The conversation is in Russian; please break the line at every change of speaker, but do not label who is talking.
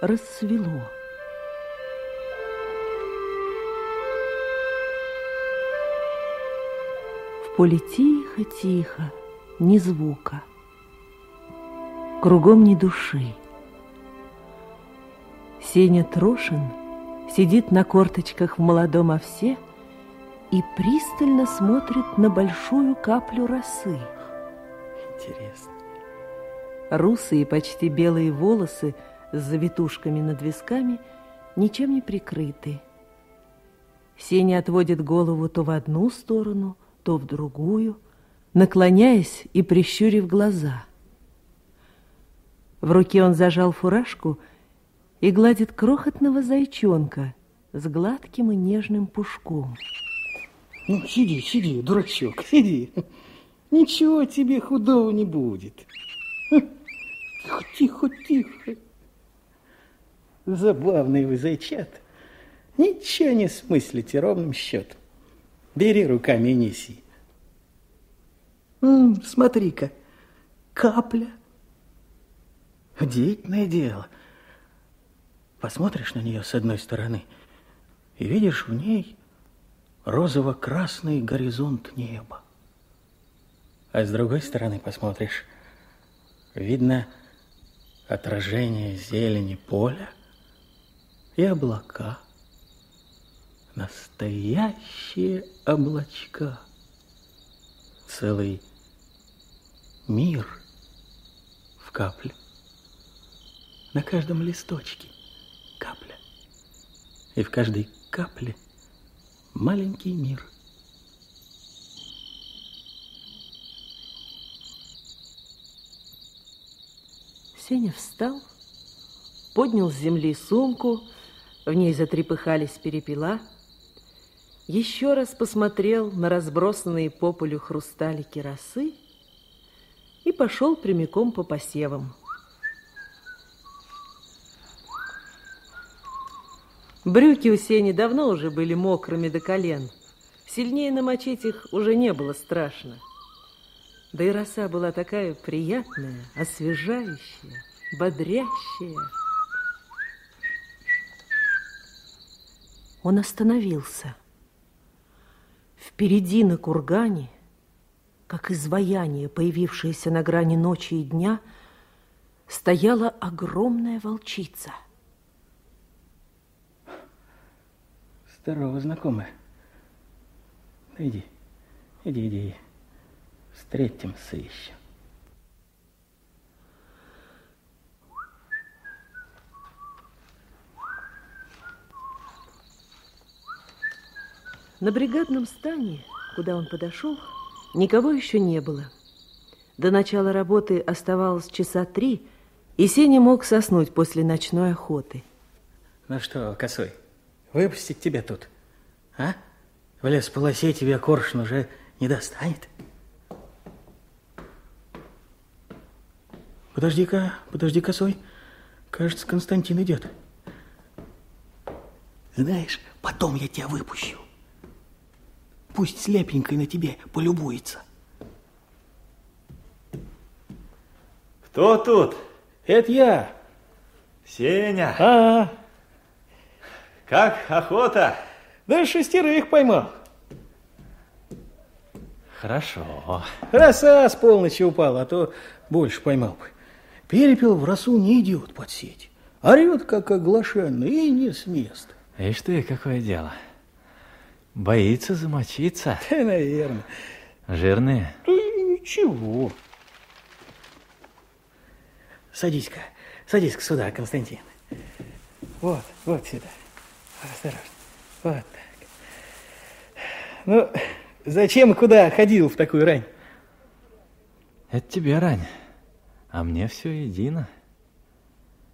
рассвело. В поле тихо-тихо, ни звука. Кругом ни души. Сеня Трошин сидит на корточках в молодом овсе и пристально смотрит на большую каплю росы.
Интересно.
Русые, почти белые волосы с завитушками над висками ничем не прикрыты. Сеня отводит голову то в одну сторону, то в другую, наклоняясь и прищурив глаза. В руке он зажал фуражку и гладит крохотного зайчонка с гладким и нежным пушком.
Ну, сиди, сиди, дурачок, сиди. Ничего тебе худого не будет. Тихо, тихо, тихо. Забавный вы зайчат. Ничего не смыслите ровным счетом. Бери руками и неси. Смотри-ка, капля. Удивительное дело. Посмотришь на нее с одной стороны и видишь в ней розово-красный горизонт неба. А с другой стороны посмотришь, видно отражение зелени поля и облака. Настоящие облачка. Целый мир в капле. На каждом листочке капля. И в каждой капле маленький мир –
Сеня встал, поднял с земли сумку, в ней затрепыхались перепела, еще раз посмотрел на разбросанные по полю хрусталики росы и пошел прямиком по посевам. Брюки у Сени давно уже были мокрыми до колен. Сильнее намочить их уже не было страшно. Да и роса была такая приятная, освежающая, бодрящая. Он остановился. Впереди на кургане, как изваяние, появившееся на грани ночи и дня, стояла огромная волчица.
Здорово, знакомая. Иди, иди, иди встретимся еще.
На бригадном стане, куда он подошел, никого еще не было. До начала работы оставалось часа три, и Сеня мог соснуть после ночной охоты.
Ну что, косой, выпустить тебя тут, а? В лес полосе тебя коршун уже не достанет. Подожди-ка, подожди, косой. Кажется, Константин идет. Знаешь, потом я тебя выпущу. Пусть слепенькой на тебе полюбуется.
Кто тут?
Это я.
Сеня.
А, -а, -а.
Как охота?
Да шестерых поймал.
Хорошо.
Роса с полночи упала, а то больше поймал бы. Перепел в росу не идет под сеть. Орет, как оглашенный, и не с места.
Ишь ты, какое дело. Боится замочиться.
Да, наверное.
Жирные?
Да ничего. Садись-ка, садись-ка сюда, Константин. Вот, вот сюда. Осторожно. Вот так. Ну, зачем и куда ходил в такую рань?
Это тебе рань. А мне все едино.